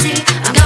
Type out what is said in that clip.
see. I'm